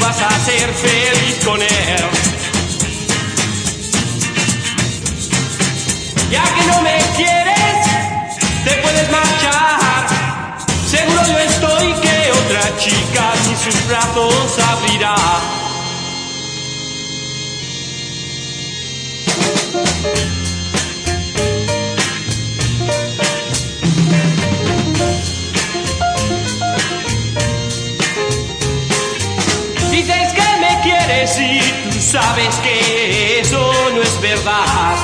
vas a ser feliz con él. Ya que no me quieres, te puedes marchar. Seguro yo estoy que otra chica ni sus brazos abrirá. Dices que me quieres y tú sabes que eso no es verdad.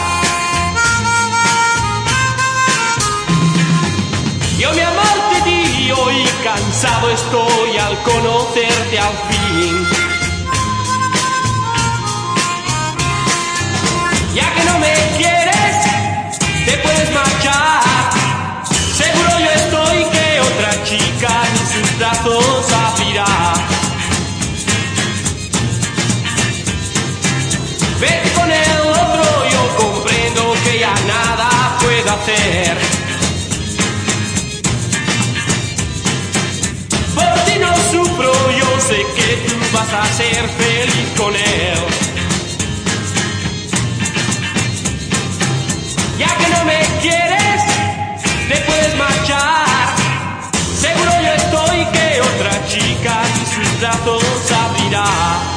Yo mi amor te di hoy cansado estoy al conocerte al fin. Por ti no sufro, yo sé que tú vas a ser feliz con él. Ya que no me quieres, te puedes marchar. Seguro yo estoy que otra chica ni sus brazos abrirá.